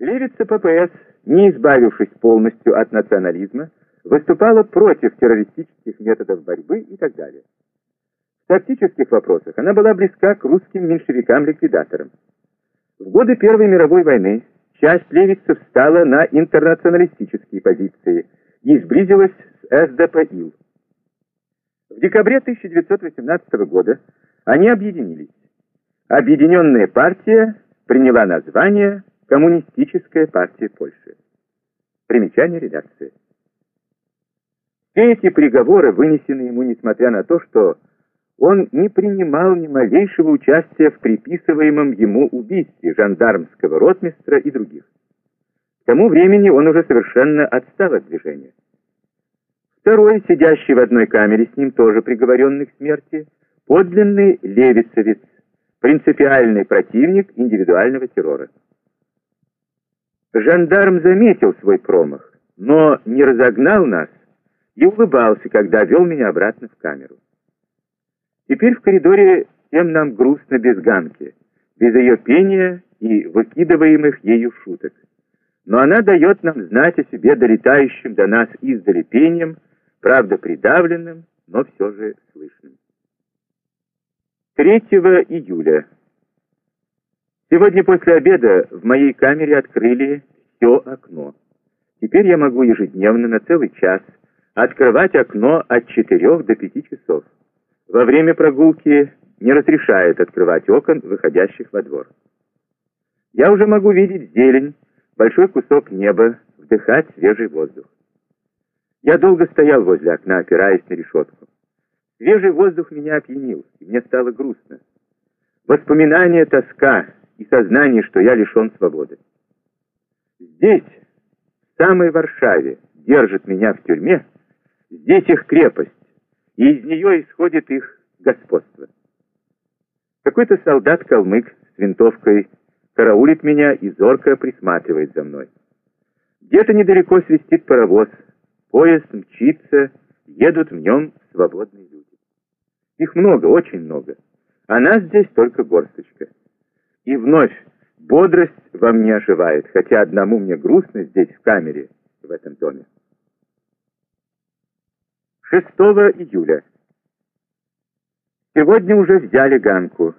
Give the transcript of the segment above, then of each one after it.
Левица ППС, не избавившись полностью от национализма, выступала против террористических методов борьбы и так далее. В тактических вопросах она была близка к русским меньшевикам-ликвидаторам. В годы Первой мировой войны часть левицев встала на интернационалистические позиции и сблизилась с СДПИЛ. В декабре 1918 года они объединились. Объединенная партия приняла название Коммунистическая партия Польши. Примечание редакции. Все эти приговоры вынесены ему, несмотря на то, что он не принимал ни малейшего участия в приписываемом ему убийстве жандармского ротмистра и других. К тому времени он уже совершенно отстал от движения. Второй, сидящий в одной камере с ним, тоже приговоренный к смерти, подлинный левицевец, принципиальный противник индивидуального террора. Жандарм заметил свой промах, но не разогнал нас и улыбался, когда вел меня обратно в камеру. Теперь в коридоре всем нам грустно без Ганки, без ее пения и выкидываемых ею шуток. Но она дает нам знать о себе долетающим до нас издали пением, правда придавленным, но все же слышным. 3 июля. Сегодня после обеда в моей камере открыли все окно. Теперь я могу ежедневно на целый час открывать окно от 4 до 5 часов. Во время прогулки не разрешают открывать окон, выходящих во двор. Я уже могу видеть зелень, большой кусок неба, вдыхать свежий воздух. Я долго стоял возле окна, опираясь на решетку. Свежий воздух меня опьянил, и мне стало грустно. Воспоминания, тоска и сознание, что я лишен свободы. Здесь, в самой Варшаве, держит меня в тюрьме, здесь их крепость, и из нее исходит их господство. Какой-то солдат-калмык с винтовкой караулит меня и зорко присматривает за мной. Где-то недалеко свистит паровоз, поезд мчится, едут в нем свободные люди. Их много, очень много. А нас здесь только горсточка. И вновь бодрость во мне оживает, хотя одному мне грустно здесь, в камере, в этом доме. 6 июля. Сегодня уже взяли Ганку.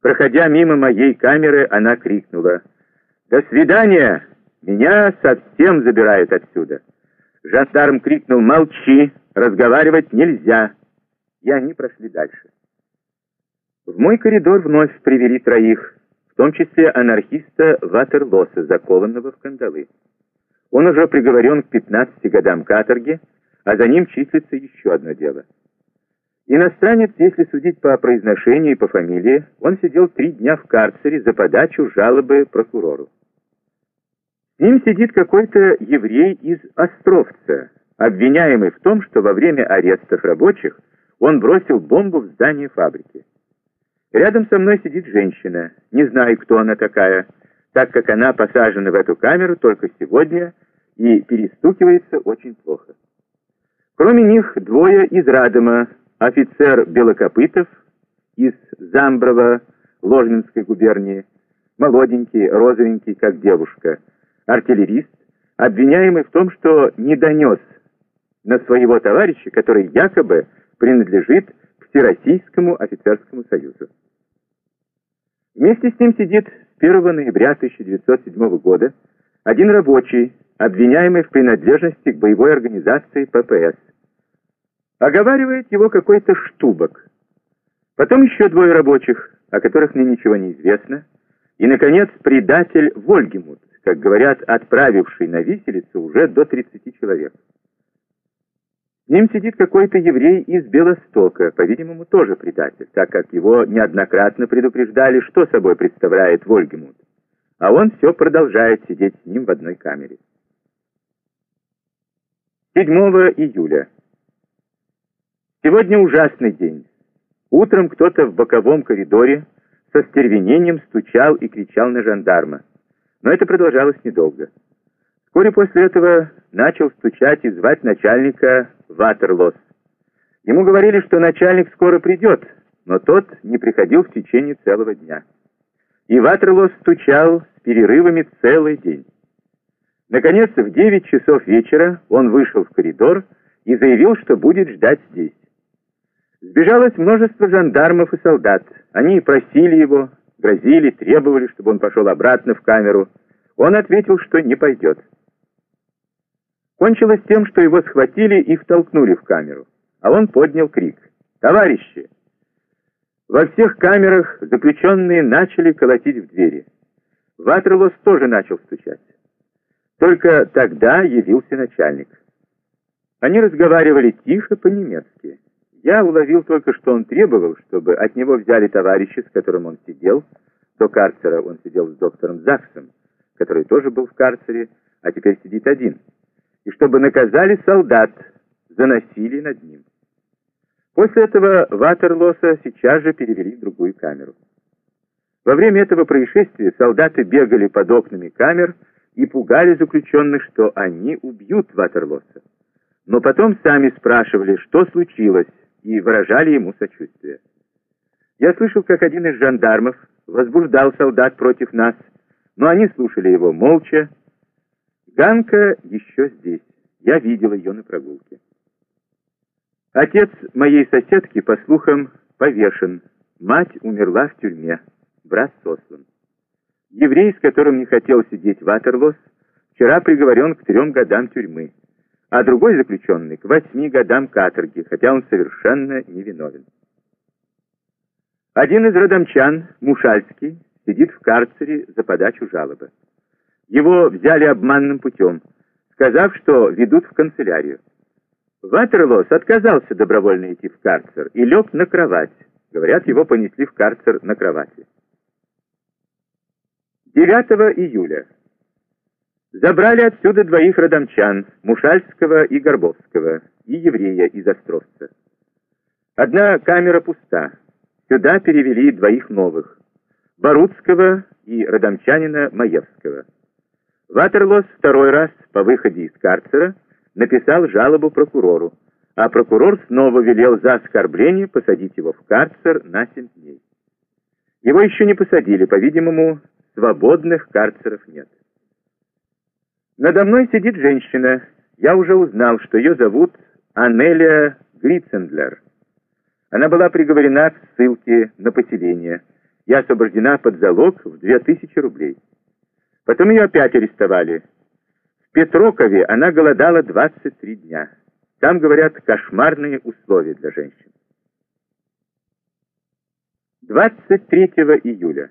Проходя мимо моей камеры, она крикнула. «До свидания! Меня совсем забирают отсюда!» Жандарм крикнул «Молчи! Разговаривать нельзя!» и они прошли дальше. В мой коридор вновь привели троих, в том числе анархиста Ватерлоса, закованного в кандалы. Он уже приговорен к 15 годам каторги, а за ним числится еще одно дело. Иностранец, если судить по произношению и по фамилии, он сидел три дня в карцере за подачу жалобы прокурору. С ним сидит какой-то еврей из Островца, обвиняемый в том, что во время арестов рабочих он бросил бомбу в здание фабрики. Рядом со мной сидит женщина. Не знаю, кто она такая, так как она посажена в эту камеру только сегодня и перестукивается очень плохо. Кроме них двое из Радома, офицер Белокопытов из Замброва, Ложнинской губернии, молоденький, розовенький, как девушка, артиллерист, обвиняемый в том, что не донес на своего товарища, который якобы принадлежит к Всероссийскому офицерскому союзу. Вместе с ним сидит с 1 ноября 1907 года один рабочий, обвиняемый в принадлежности к боевой организации ППС. Оговаривает его какой-то штубок. Потом еще двое рабочих, о которых мне ничего не известно. И, наконец, предатель Вольгемут, как говорят, отправивший на виселицу уже до 30 человек. Ним сидит какой-то еврей из Белостока, по-видимому, тоже предатель, так как его неоднократно предупреждали, что собой представляет Вольгемут. А он все продолжает сидеть с ним в одной камере. 7 июля. Сегодня ужасный день. Утром кто-то в боковом коридоре со стервенением стучал и кричал на жандарма. Но это продолжалось недолго. Вскоре после этого начал стучать и звать начальника Ватерлос. Ему говорили, что начальник скоро придет, но тот не приходил в течение целого дня. И Ватерлос стучал с перерывами целый день. Наконец, в 9 часов вечера он вышел в коридор и заявил, что будет ждать здесь. Сбежалось множество жандармов и солдат. Они просили его, грозили, требовали, чтобы он пошел обратно в камеру. Он ответил, что не пойдет. Кончилось тем, что его схватили и втолкнули в камеру, а он поднял крик. «Товарищи!» Во всех камерах заключенные начали колотить в двери. Ватерлос тоже начал стучать. Только тогда явился начальник. Они разговаривали тихо по-немецки. Я уловил только, что он требовал, чтобы от него взяли товарища, с которым он сидел. До карцера он сидел с доктором Заксом, который тоже был в карцере, а теперь сидит один. И чтобы наказали солдат за насилие над ним. После этого Ватерлоса сейчас же перевели в другую камеру. Во время этого происшествия солдаты бегали под окнами камер и пугали заключенных, что они убьют Ватерлоса. Но потом сами спрашивали, что случилось, и выражали ему сочувствие. Я слышал, как один из жандармов возбуждал солдат против нас, но они слушали его молча. Ганка еще здесь. Я видел ее на прогулке. Отец моей соседки, по слухам, повешен. Мать умерла в тюрьме. Брат сослан. Еврей, с которым не хотел сидеть Ватерлос, вчера приговорен к трем годам тюрьмы, а другой заключенный к восьми годам каторги, хотя он совершенно невиновен. Один из родомчан, Мушальский, сидит в карцере за подачу жалобы. Его взяли обманным путем, сказав, что ведут в канцелярию. Ватерлос отказался добровольно идти в карцер и лег на кровать. Говорят, его понесли в карцер на кровати. 9 июля. Забрали отсюда двоих родомчан, Мушальского и Горбовского, и еврея из Островца. Одна камера пуста. Сюда перевели двоих новых, Барутского и родомчанина Маевского. Ватерлос второй раз по выходе из карцера написал жалобу прокурору, а прокурор снова велел за оскорбление посадить его в карцер на 7 дней. Его еще не посадили, по-видимому, Свободных карцеров нет. Надо мной сидит женщина. Я уже узнал, что ее зовут Анелия Грицендлер. Она была приговорена к ссылке на поселение и освобождена под залог в 2000 рублей. Потом ее опять арестовали. В Петрокове она голодала 23 дня. Там, говорят, кошмарные условия для женщин. 23 июля.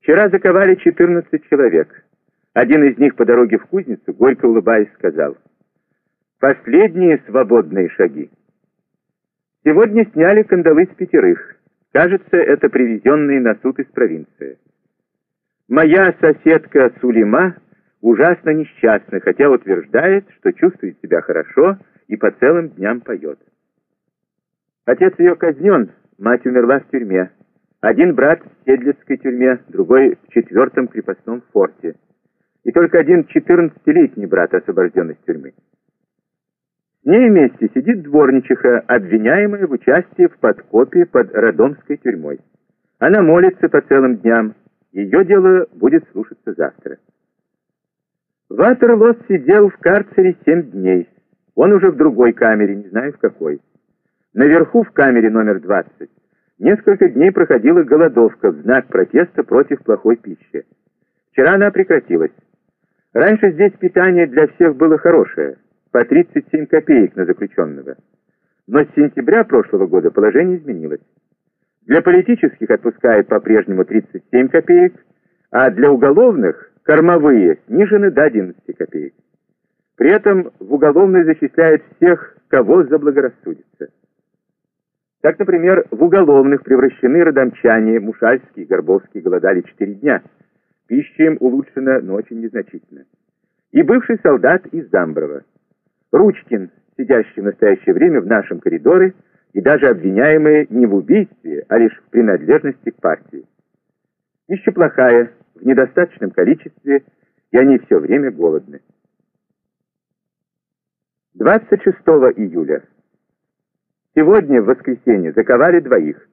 Вчера заковали 14 человек. Один из них по дороге в кузницу, горько улыбаясь, сказал, «Последние свободные шаги». Сегодня сняли кандалы с пятерых. Кажется, это привезенные на суд из провинции. Моя соседка Сулима ужасно несчастна, хотя утверждает, что чувствует себя хорошо и по целым дням поет. Отец ее казнен, мать умерла в тюрьме. Один брат в Седлицкой тюрьме, другой в четвертом крепостном форте. И только один четырнадцатилетний брат освобожден из тюрьмы. С ней вместе сидит дворничиха, обвиняемая в участии в подкопе под Родомской тюрьмой. Она молится по целым дням. Ее дело будет слушаться завтра. Ватерлос сидел в карцере семь дней. Он уже в другой камере, не знаю в какой. Наверху в камере номер двадцать Несколько дней проходила голодовка в знак протеста против плохой пищи. Вчера она прекратилась. Раньше здесь питание для всех было хорошее, по 37 копеек на заключенного. Но с сентября прошлого года положение изменилось. Для политических отпускают по-прежнему 37 копеек, а для уголовных кормовые снижены до 11 копеек. При этом в уголовной зачисляют всех, кого заблагорассудится. Так, например, в уголовных превращены родомчане, Мушальский, Горбовский голодали четыре дня. Пища им улучшена, но очень незначительно. И бывший солдат из Замброва. Ручкин, сидящий в настоящее время в нашем коридоре, и даже обвиняемые не в убийстве, а лишь в принадлежности к партии. Пища плохая, в недостаточном количестве, и они все время голодны. 26 июля. Сегодня, в воскресенье, заковали двоих.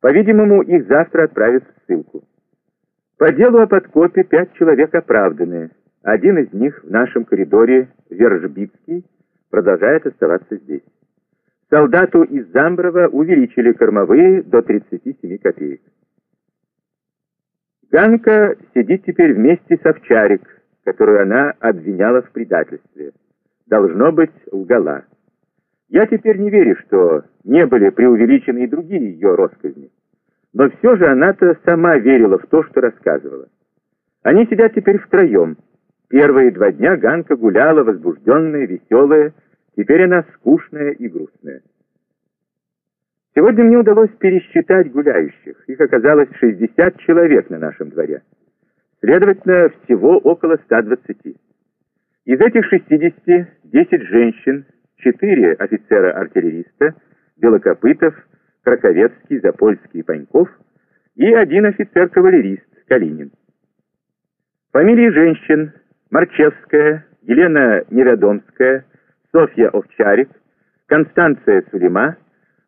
По-видимому, их завтра отправят в ссылку. По делу о подкопе пять человек оправданы. Один из них в нашем коридоре, Вержбицкий, продолжает оставаться здесь. Солдату из Замброва увеличили кормовые до 37 копеек. Ганка сидит теперь вместе с Овчарик, которую она обвиняла в предательстве. Должно быть, лгала. Я теперь не верю, что не были преувеличены и другие ее россказни. Но все же она-то сама верила в то, что рассказывала. Они сидят теперь втроем. Первые два дня Ганка гуляла, возбужденная, веселая, теперь она скучная и грустная. Сегодня мне удалось пересчитать гуляющих. Их оказалось 60 человек на нашем дворе. Следовательно, всего около 120. Из этих 60 10 женщин, 4 офицера-артиллериста, Белокопытов, Краковецкий, Запольский, Паньков и один офицер-кавалерист, Калинин. Фамилии женщин Марчевская, Елена Невядомская, Софья Овчарик, Констанция Сулима,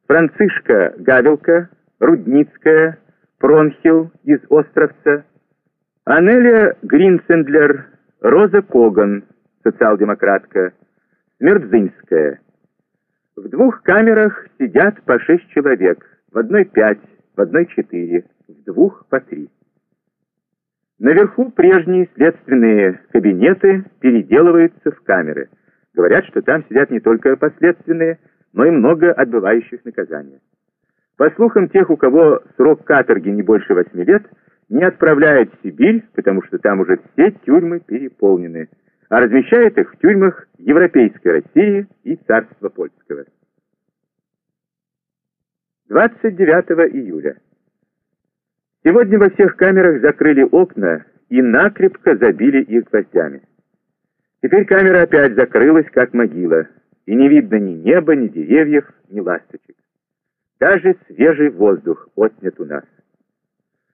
Францишка Гавелка, Рудницкая, Пронхил из Островца, Анелия Гринсендлер, Роза Коган, социал-демократка, Смердзинская. В двух камерах сидят по шесть человек, в одной пять, в одной четыре, в двух по три. Наверху прежние следственные кабинеты переделываются в камеры. Говорят, что там сидят не только последственные, но и много отбывающих наказания. По слухам тех, у кого срок каторги не больше восьми лет, не отправляют в Сибирь, потому что там уже все тюрьмы переполнены, а размещает их в тюрьмах Европейской России и Царства Польского. 29 июля. Сегодня во всех камерах закрыли окна и накрепко забили их гвоздями. Теперь камера опять закрылась, как могила и не видно ни неба, ни деревьев, ни ласточек. Даже свежий воздух отнят у нас.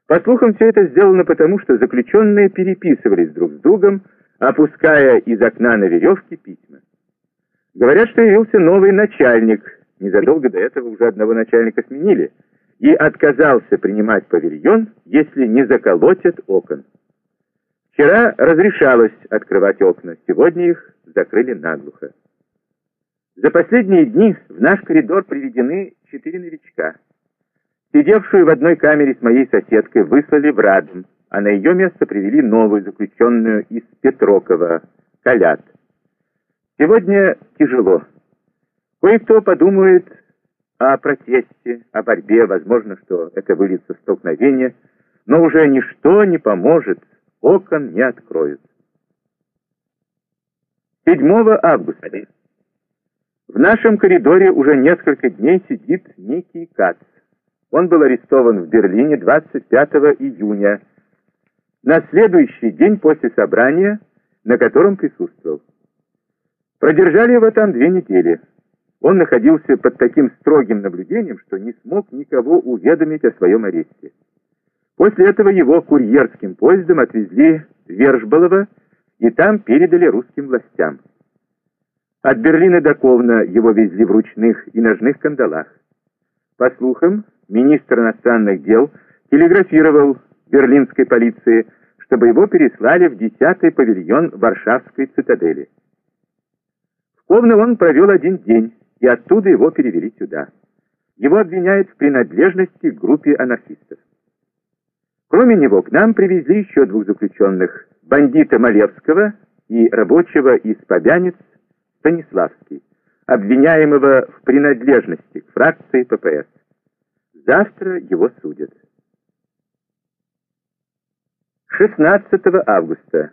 По слухам, все это сделано потому, что заключенные переписывались друг с другом, опуская из окна на веревке письма. Говорят, что явился новый начальник, незадолго до этого уже одного начальника сменили, и отказался принимать павильон, если не заколотят окон. Вчера разрешалось открывать окна, сегодня их закрыли наглухо. За последние дни в наш коридор приведены четыре новичка. Сидевшую в одной камере с моей соседкой выслали в Радм, а на ее место привели новую заключенную из Петрокова, Калят. Сегодня тяжело. Кое-кто подумает о протесте, о борьбе, возможно, что это выльется в столкновение, но уже ничто не поможет, окон не откроют. 7 августа. В нашем коридоре уже несколько дней сидит некий Кац. Он был арестован в Берлине 25 июня, на следующий день после собрания, на котором присутствовал. Продержали его там две недели. Он находился под таким строгим наблюдением, что не смог никого уведомить о своем аресте. После этого его курьерским поездом отвезли в Вержболово и там передали русским властям. От Берлина до Ковна его везли в ручных и ножных кандалах. По слухам, министр иностранных дел телеграфировал берлинской полиции, чтобы его переслали в 10-й павильон Варшавской цитадели. В Ковно он провел один день, и оттуда его перевели сюда. Его обвиняют в принадлежности к группе анархистов. Кроме него к нам привезли еще двух заключенных, бандита Малевского и рабочего из Побянец Станиславский, обвиняемого в принадлежности к фракции ППС. Завтра его судят. 16 августа.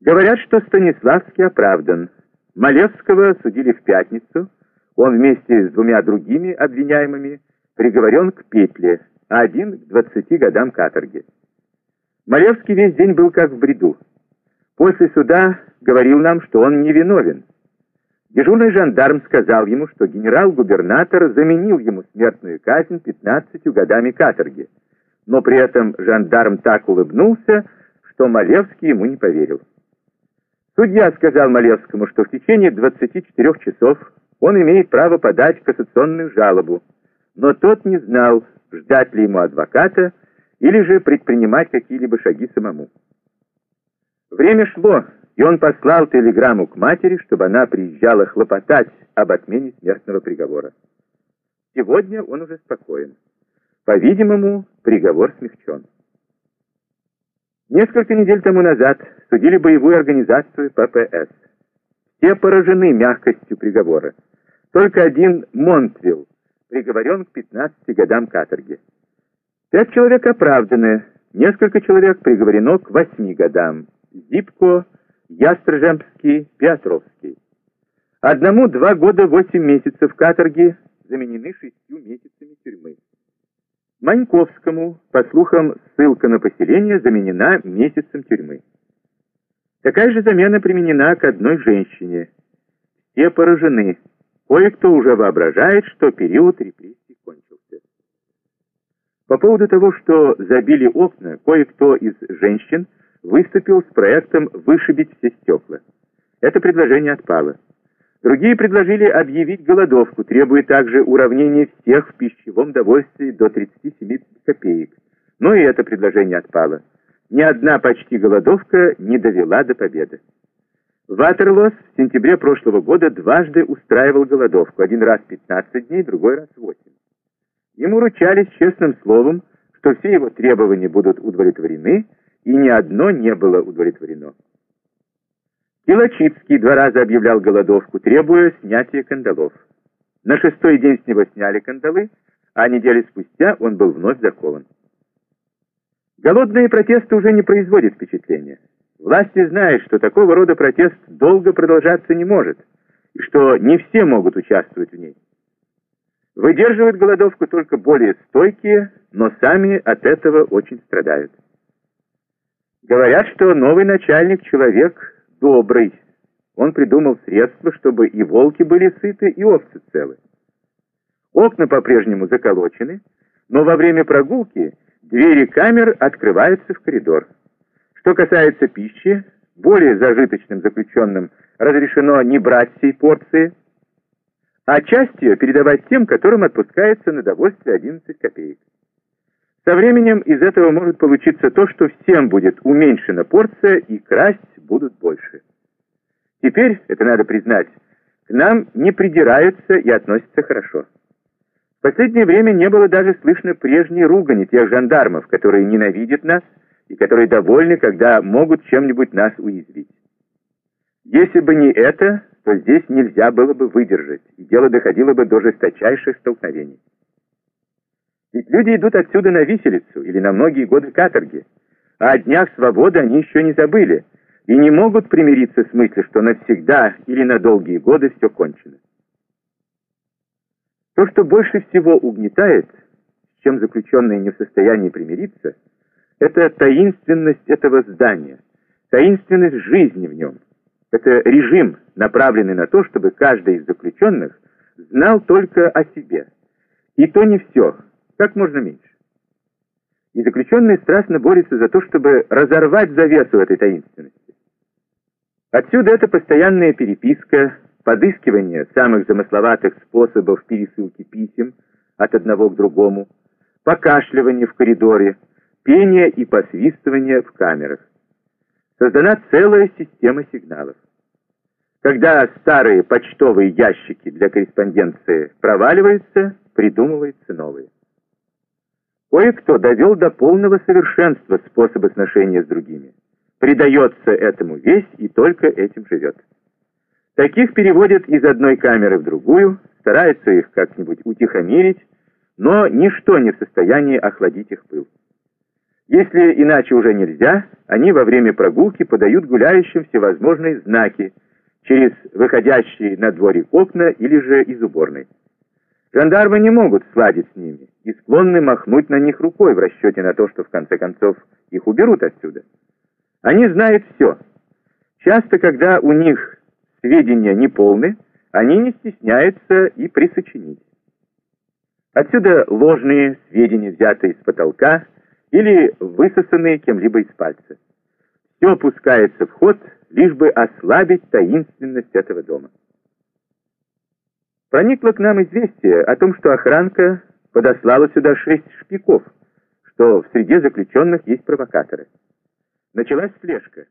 Говорят, что Станиславский оправдан. Малевского судили в пятницу. Он вместе с двумя другими обвиняемыми приговорен к петле, а один к 20 годам каторги. Малевский весь день был как в бреду. После суда говорил нам, что он невиновен. Дежурный жандарм сказал ему, что генерал-губернатор заменил ему смертную казнь 15 годами каторги. Но при этом жандарм так улыбнулся, что Малевский ему не поверил. Судья сказал Малевскому, что в течение 24 часов он имеет право подать кассационную жалобу, но тот не знал, ждать ли ему адвоката или же предпринимать какие-либо шаги самому. Время шло, и он послал телеграмму к матери, чтобы она приезжала хлопотать об отмене смертного приговора. Сегодня он уже спокоен. По-видимому, приговор смягчен. Несколько недель тому назад судили боевую организацию ППС. Все поражены мягкостью приговора. Только один Монтвилл приговорен к 15 годам каторги. Пять человек оправданы, несколько человек приговорено к 8 годам. Зипко, Ястржемский, Петровский. Одному два года восемь месяцев каторги заменены шестью месяцами тюрьмы. Маньковскому, по слухам, ссылка на поселение заменена месяцем тюрьмы. Такая же замена применена к одной женщине. Все поражены. Кое-кто уже воображает, что период репрессий кончился. По поводу того, что забили окна, кое-кто из женщин выступил с проектом вышибить все стекла. Это предложение отпало. Другие предложили объявить голодовку, требуя также уравнения всех в пищевом довольствии до 37 копеек. Но и это предложение отпало. Ни одна почти голодовка не довела до победы. Ватерлос в сентябре прошлого года дважды устраивал голодовку, один раз 15 дней, другой раз 8. Ему ручались честным словом, что все его требования будут удовлетворены, и ни одно не было удовлетворено. Килочицкий два раза объявлял голодовку, требуя снятия кандалов. На шестой день с него сняли кандалы, а недели спустя он был вновь закован. Голодные протесты уже не производят впечатления. Власти знают, что такого рода протест долго продолжаться не может, и что не все могут участвовать в ней. Выдерживают голодовку только более стойкие, но сами от этого очень страдают. Говорят, что новый начальник человек добрый. Он придумал средства, чтобы и волки были сыты, и овцы целы. Окна по-прежнему заколочены, но во время прогулки двери камер открываются в коридор. Что касается пищи, более зажиточным заключенным разрешено не брать всей порции, а часть ее передавать тем, которым отпускается на довольствие 11 копеек. Со временем из этого может получиться то, что всем будет уменьшена порция и красть будут больше. Теперь, это надо признать, к нам не придираются и относятся хорошо. В последнее время не было даже слышно прежней ругани тех жандармов, которые ненавидят нас и которые довольны, когда могут чем-нибудь нас уязвить. Если бы не это, то здесь нельзя было бы выдержать, и дело доходило бы до жесточайших столкновений. Ведь люди идут отсюда на виселицу или на многие годы каторги, а о днях свободы они еще не забыли и не могут примириться с мыслью, что навсегда или на долгие годы все кончено. То, что больше всего угнетает, с чем заключенные не в состоянии примириться, это таинственность этого здания, таинственность жизни в нем. Это режим, направленный на то, чтобы каждый из заключенных знал только о себе. И то не все, как можно меньше. И заключенные страстно борются за то, чтобы разорвать завесу этой таинственности. Отсюда эта постоянная переписка, подыскивание самых замысловатых способов пересылки писем от одного к другому, покашливание в коридоре, пение и посвистывание в камерах. Создана целая система сигналов. Когда старые почтовые ящики для корреспонденции проваливаются, придумываются новые. Кое-кто довел до полного совершенства способы сношения с другими. Придается этому весь и только этим живет. Таких переводят из одной камеры в другую, стараются их как-нибудь утихомирить, но ничто не в состоянии охладить их пыл. Если иначе уже нельзя, они во время прогулки подают гуляющим всевозможные знаки через выходящие на дворик окна или же из уборной. Жандармы не могут сладить с ними и склонны махнуть на них рукой в расчете на то, что в конце концов их уберут отсюда. Они знают все. Часто, когда у них сведения неполны, они не стесняются и присочинить. Отсюда ложные сведения, взятые с потолка или высосанные кем-либо из пальца. Все пускается в ход, лишь бы ослабить таинственность этого дома. Проникло к нам известие о том, что охранка подослала сюда шесть шпиков, что в среде заключенных есть провокаторы. Началась слежка.